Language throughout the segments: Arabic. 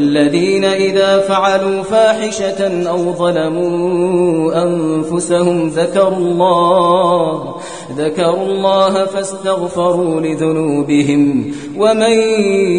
والذين إذا فعلوا فاحشة أو ظلموا أنفسهم ذكروا الله ذكروا الله فاستغفروا لذنوبهم ومن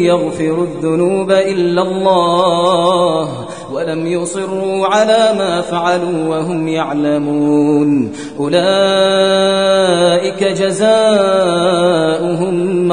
يغفر الذنوب إلا الله ولم يصروا على ما فعلوا وهم يعلمون. أولئك جزاؤهم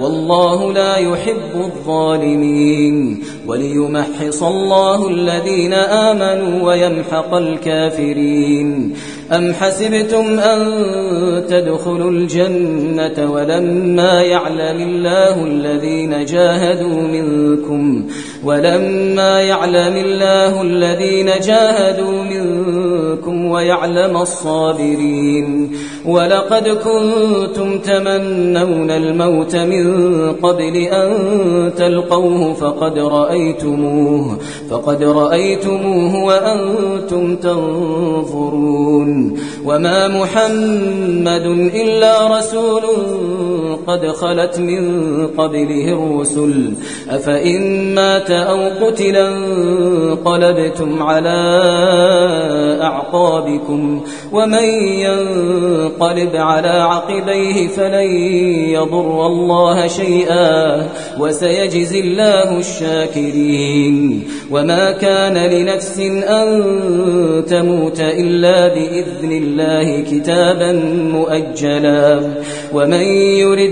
والله لا يحب الظالمين وليمحص الله الذين آمنوا ويمحق الكافرين. أم حسبتم أن تدخلوا الجنة ولما يعلم الله الذين جاهدوا منكم ولما يعلم الله الذين جاهدوا منكم ويعلم الصابرين. ولقد كنتم تمنون الموت من قبل أن تلقوه فقد رأيتموه فقد رأيتموه وأنتم تنظرون. وما محمد إلا رسول قد خلت من قبله الرسل. أفإن مات أو قتلا انقلبتم على أعقابكم ومن ينقلب على عقبيه فلن يضر الله شيئا وسيجزي الله الشاكرين. وما كان لنفس أن تموت إلا بإذن الله كتابا مؤجلا. ومن يرد